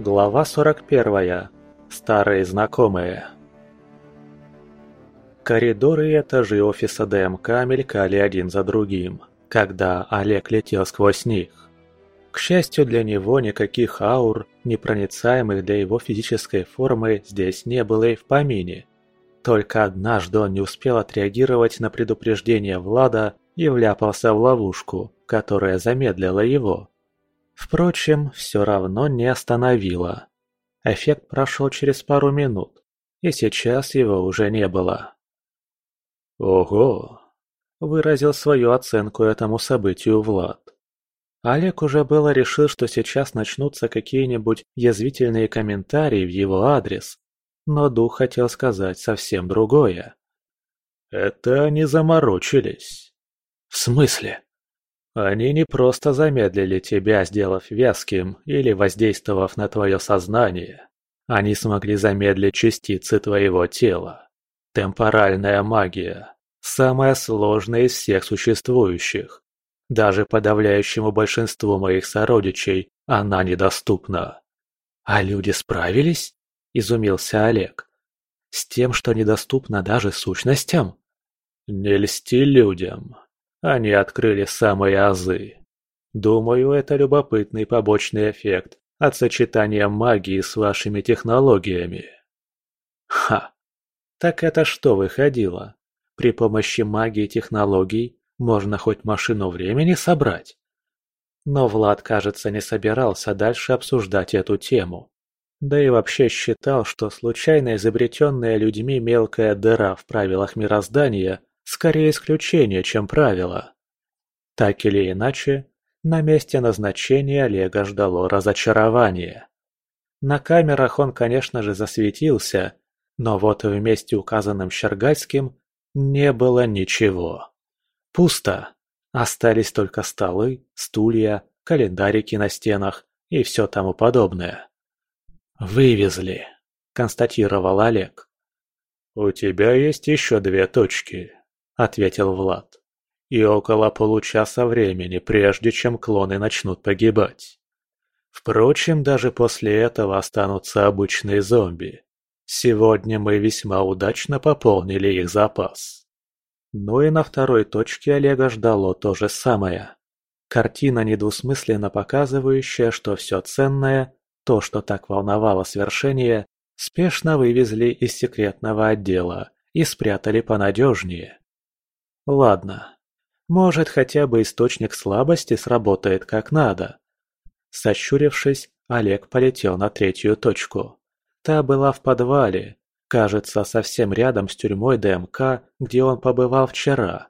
Глава 41. Старые знакомые. Коридоры и этажи офиса ДМК мелькали один за другим, когда Олег летел сквозь них. К счастью для него, никаких аур, непроницаемых для его физической формы, здесь не было и в помине. Только однажды он не успел отреагировать на предупреждение Влада и вляпался в ловушку, которая замедлила его. Впрочем, все равно не остановило. Эффект прошел через пару минут, и сейчас его уже не было. «Ого!» – выразил свою оценку этому событию Влад. Олег уже было решил, что сейчас начнутся какие-нибудь язвительные комментарии в его адрес, но дух хотел сказать совсем другое. «Это они заморочились». «В смысле?» Они не просто замедлили тебя, сделав вязким или воздействовав на твое сознание. Они смогли замедлить частицы твоего тела. Темпоральная магия. Самая сложная из всех существующих. Даже подавляющему большинству моих сородичей она недоступна. А люди справились? Изумился Олег. С тем, что недоступно даже сущностям? Не льсти людям. Они открыли самые азы. Думаю, это любопытный побочный эффект от сочетания магии с вашими технологиями. Ха! Так это что выходило? При помощи магии и технологий можно хоть машину времени собрать? Но Влад, кажется, не собирался дальше обсуждать эту тему. Да и вообще считал, что случайно изобретенная людьми мелкая дыра в правилах мироздания скорее исключение, чем правило. Так или иначе, на месте назначения Олега ждало разочарование. На камерах он, конечно же, засветился, но вот в месте указанном Щергальским не было ничего. Пусто. Остались только столы, стулья, календарики на стенах и все тому подобное. «Вывезли», – констатировал Олег. «У тебя есть еще две точки», ответил Влад. «И около получаса времени, прежде чем клоны начнут погибать. Впрочем, даже после этого останутся обычные зомби. Сегодня мы весьма удачно пополнили их запас». Ну и на второй точке Олега ждало то же самое. Картина, недвусмысленно показывающая, что все ценное, то, что так волновало свершение, спешно вывезли из секретного отдела и спрятали понадежнее. Ладно. Может, хотя бы источник слабости сработает как надо. Сощурившись, Олег полетел на третью точку. Та была в подвале, кажется, совсем рядом с тюрьмой ДМК, где он побывал вчера.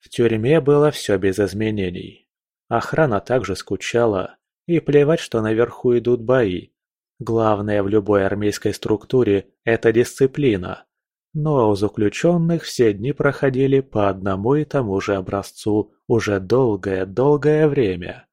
В тюрьме было все без изменений. Охрана также скучала, и плевать, что наверху идут бои. Главное в любой армейской структуре – это дисциплина. Но у заключенных все дни проходили по одному и тому же образцу уже долгое-долгое время.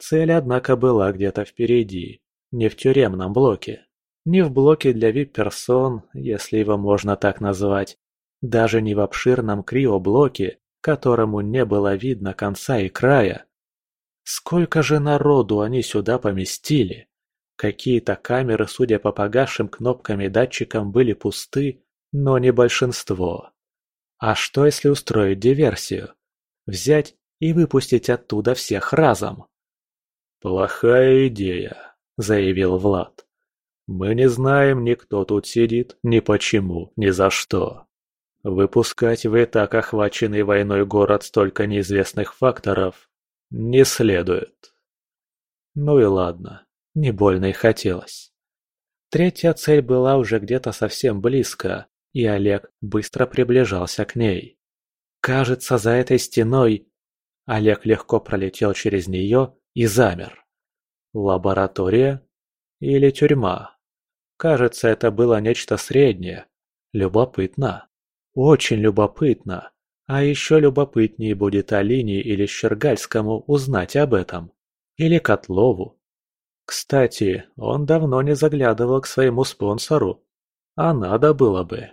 Цель, однако, была где-то впереди, не в тюремном блоке, не в блоке для вип-персон, если его можно так назвать, даже не в обширном криоблоке, которому не было видно конца и края. Сколько же народу они сюда поместили? Какие-то камеры, судя по погасшим кнопкам и датчикам, были пусты, но не большинство. А что если устроить диверсию? Взять и выпустить оттуда всех разом? «Плохая идея», — заявил Влад. «Мы не знаем ни кто тут сидит, ни почему, ни за что. Выпускать в и так охваченный войной город столько неизвестных факторов не следует». Ну и ладно, не больно и хотелось. Третья цель была уже где-то совсем близко, и Олег быстро приближался к ней. Кажется, за этой стеной... Олег легко пролетел через нее и замер. Лаборатория или тюрьма? Кажется, это было нечто среднее. Любопытно. Очень любопытно. А еще любопытнее будет Алине или Щергальскому узнать об этом. Или Котлову. Кстати, он давно не заглядывал к своему спонсору. А надо было бы.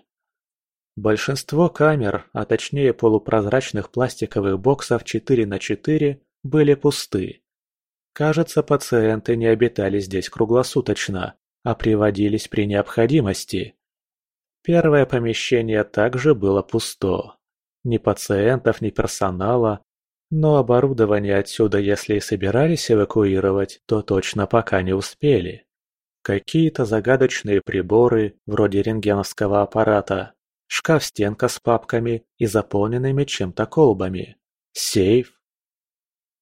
Большинство камер, а точнее полупрозрачных пластиковых боксов 4 на 4, были пусты. Кажется, пациенты не обитали здесь круглосуточно, а приводились при необходимости. Первое помещение также было пусто. Ни пациентов, ни персонала, но оборудование отсюда, если и собирались эвакуировать, то точно пока не успели. Какие-то загадочные приборы, вроде рентгеновского аппарата, шкаф-стенка с папками и заполненными чем-то колбами, сейф.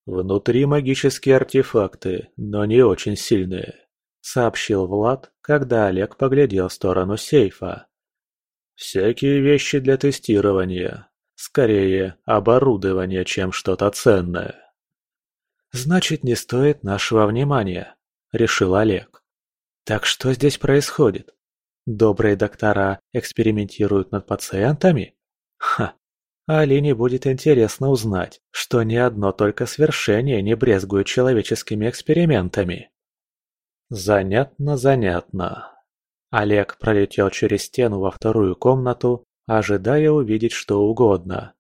Внутри магические артефакты, но не очень сильные, сообщил Влад, когда Олег поглядел в сторону сейфа. Всякие вещи для тестирования, Скорее, оборудование, чем что-то ценное. «Значит, не стоит нашего внимания», — решил Олег. «Так что здесь происходит? Добрые доктора экспериментируют над пациентами? Ха! Алине будет интересно узнать, что ни одно только свершение не брезгует человеческими экспериментами». Занятно, занятно. Олег пролетел через стену во вторую комнату ожидая увидеть что угодно.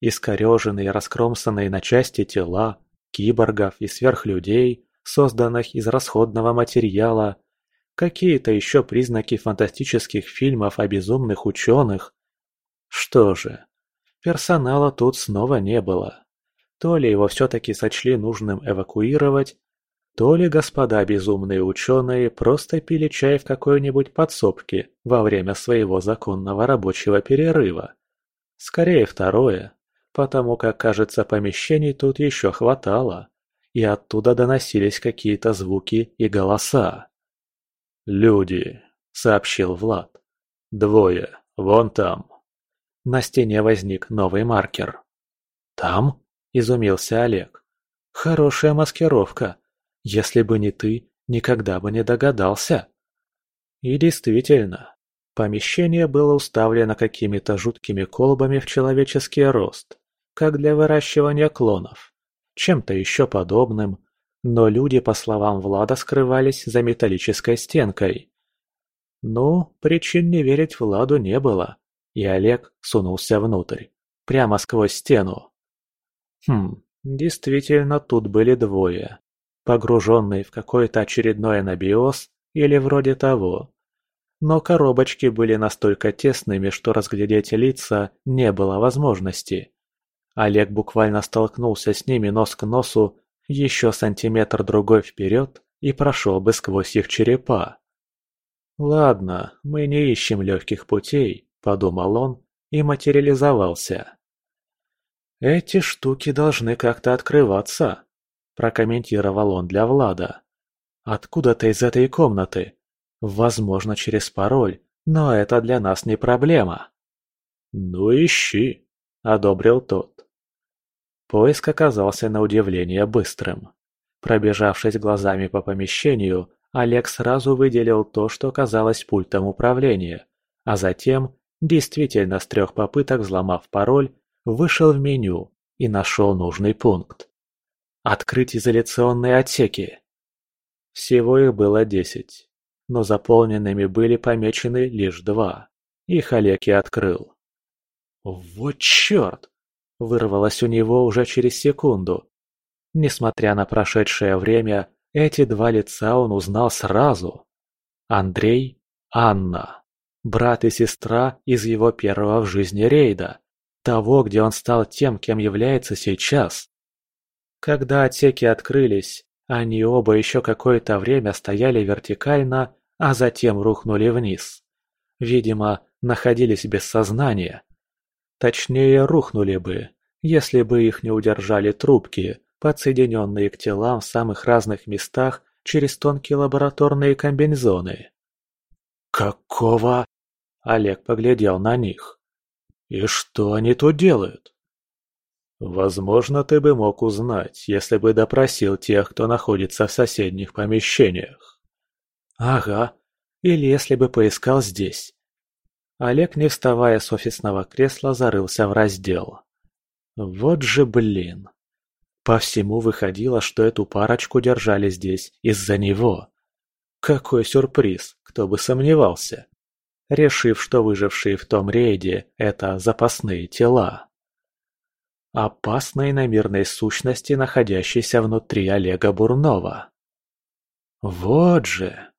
Искореженные, раскромсанные на части тела, киборгов и сверхлюдей, созданных из расходного материала, какие-то еще признаки фантастических фильмов о безумных ученых. Что же, персонала тут снова не было. То ли его все-таки сочли нужным эвакуировать, то ли господа безумные ученые просто пили чай в какой-нибудь подсобке во время своего законного рабочего перерыва. Скорее второе, потому как, кажется, помещений тут еще хватало, и оттуда доносились какие-то звуки и голоса. «Люди», — сообщил Влад. «Двое, вон там». На стене возник новый маркер. «Там?» – изумился Олег. «Хорошая маскировка. Если бы не ты, никогда бы не догадался. И действительно, помещение было уставлено какими-то жуткими колбами в человеческий рост, как для выращивания клонов, чем-то еще подобным, но люди, по словам Влада, скрывались за металлической стенкой. Ну, причин не верить Владу не было, и Олег сунулся внутрь, прямо сквозь стену. Хм, действительно, тут были двое погруженный в какой-то очередной анабиоз или вроде того. Но коробочки были настолько тесными, что разглядеть лица не было возможности. Олег буквально столкнулся с ними нос к носу, еще сантиметр-другой вперед и прошел бы сквозь их черепа. «Ладно, мы не ищем легких путей», — подумал он и материализовался. «Эти штуки должны как-то открываться», прокомментировал он для Влада. «Откуда-то из этой комнаты. Возможно, через пароль, но это для нас не проблема». «Ну ищи», — одобрил тот. Поиск оказался на удивление быстрым. Пробежавшись глазами по помещению, Олег сразу выделил то, что казалось пультом управления, а затем, действительно с трех попыток взломав пароль, вышел в меню и нашел нужный пункт. Открыть изоляционные отсеки. Всего их было десять, но заполненными были помечены лишь два. Их Олег и открыл. «Вот черт!» – вырвалось у него уже через секунду. Несмотря на прошедшее время, эти два лица он узнал сразу. Андрей, Анна, брат и сестра из его первого в жизни рейда, того, где он стал тем, кем является сейчас. Когда отсеки открылись, они оба еще какое-то время стояли вертикально, а затем рухнули вниз. Видимо, находились без сознания. Точнее, рухнули бы, если бы их не удержали трубки, подсоединенные к телам в самых разных местах через тонкие лабораторные комбинезоны. «Какого?» Олег поглядел на них. «И что они тут делают?» Возможно, ты бы мог узнать, если бы допросил тех, кто находится в соседних помещениях. Ага, или если бы поискал здесь. Олег, не вставая с офисного кресла, зарылся в раздел. Вот же блин. По всему выходило, что эту парочку держали здесь из-за него. Какой сюрприз, кто бы сомневался. Решив, что выжившие в том рейде – это запасные тела. опасной иномирной сущности, находящейся внутри Олега Бурнова. Вот же!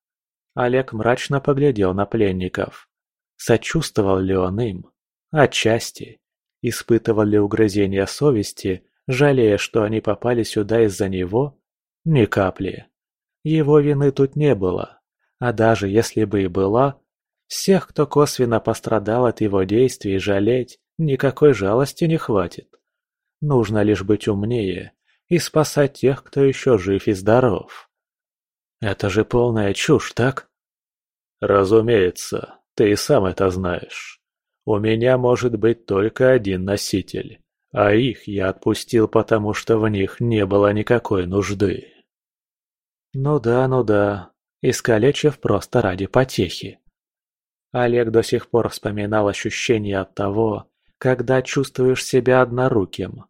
Олег мрачно поглядел на пленников. Сочувствовал ли он им? Отчасти. Испытывал ли угрызение совести, жалея, что они попали сюда из-за него? Ни капли. Его вины тут не было. А даже если бы и была, всех, кто косвенно пострадал от его действий, жалеть никакой жалости не хватит. Нужно лишь быть умнее и спасать тех, кто еще жив и здоров. Это же полная чушь, так? Разумеется, ты и сам это знаешь. У меня может быть только один носитель, а их я отпустил, потому что в них не было никакой нужды. Ну да, ну да, искалечив просто ради потехи. Олег до сих пор вспоминал ощущение от того, когда чувствуешь себя одноруким.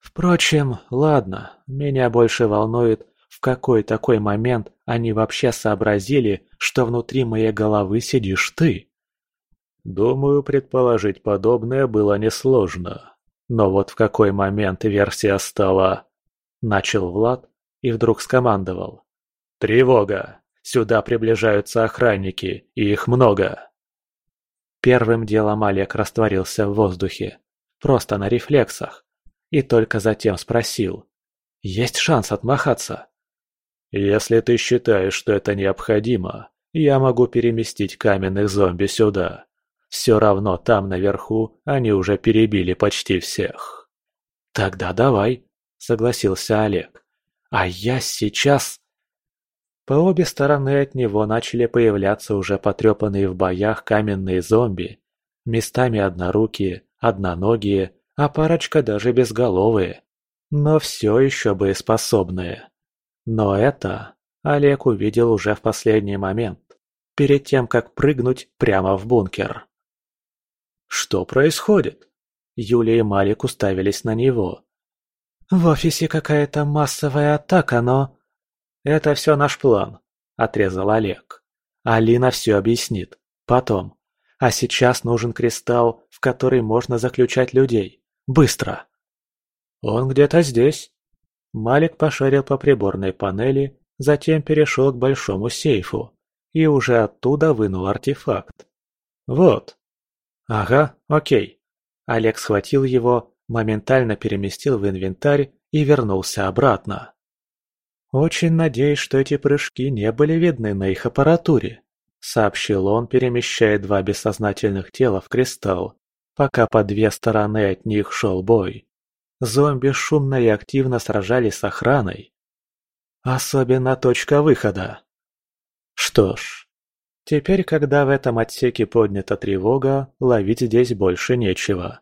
Впрочем, ладно, меня больше волнует, в какой такой момент они вообще сообразили, что внутри моей головы сидишь ты. Думаю, предположить подобное было несложно. Но вот в какой момент версия стала... Начал Влад и вдруг скомандовал. «Тревога! Сюда приближаются охранники, и их много!» Первым делом Олег растворился в воздухе. Просто на рефлексах. И только затем спросил. «Есть шанс отмахаться?» «Если ты считаешь, что это необходимо, я могу переместить каменных зомби сюда. Все равно там наверху они уже перебили почти всех». «Тогда давай», — согласился Олег. «А я сейчас...» По обе стороны от него начали появляться уже потрепанные в боях каменные зомби. Местами однорукие, одноногие, а парочка даже безголовые. Но все еще боеспособные. Но это Олег увидел уже в последний момент, перед тем, как прыгнуть прямо в бункер. «Что происходит?» Юлия и Малик уставились на него. «В офисе какая-то массовая атака, но...» «Это все наш план», – отрезал Олег. «Алина все объяснит. Потом. А сейчас нужен кристалл, в который можно заключать людей. Быстро!» «Он где-то здесь». Малик пошарил по приборной панели, затем перешел к большому сейфу и уже оттуда вынул артефакт. «Вот». «Ага, окей». Олег схватил его, моментально переместил в инвентарь и вернулся обратно. «Очень надеюсь, что эти прыжки не были видны на их аппаратуре», — сообщил он, перемещая два бессознательных тела в кристалл, пока по две стороны от них шел бой. Зомби шумно и активно сражались с охраной. Особенно точка выхода. Что ж, теперь, когда в этом отсеке поднята тревога, ловить здесь больше нечего.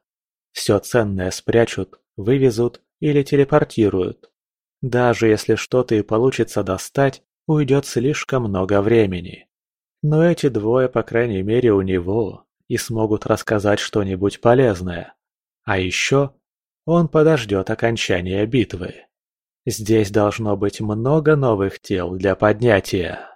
Все ценное спрячут, вывезут или телепортируют. Даже если что-то и получится достать, уйдет слишком много времени. Но эти двое, по крайней мере, у него, и смогут рассказать что-нибудь полезное. А еще он подождет окончания битвы. Здесь должно быть много новых тел для поднятия.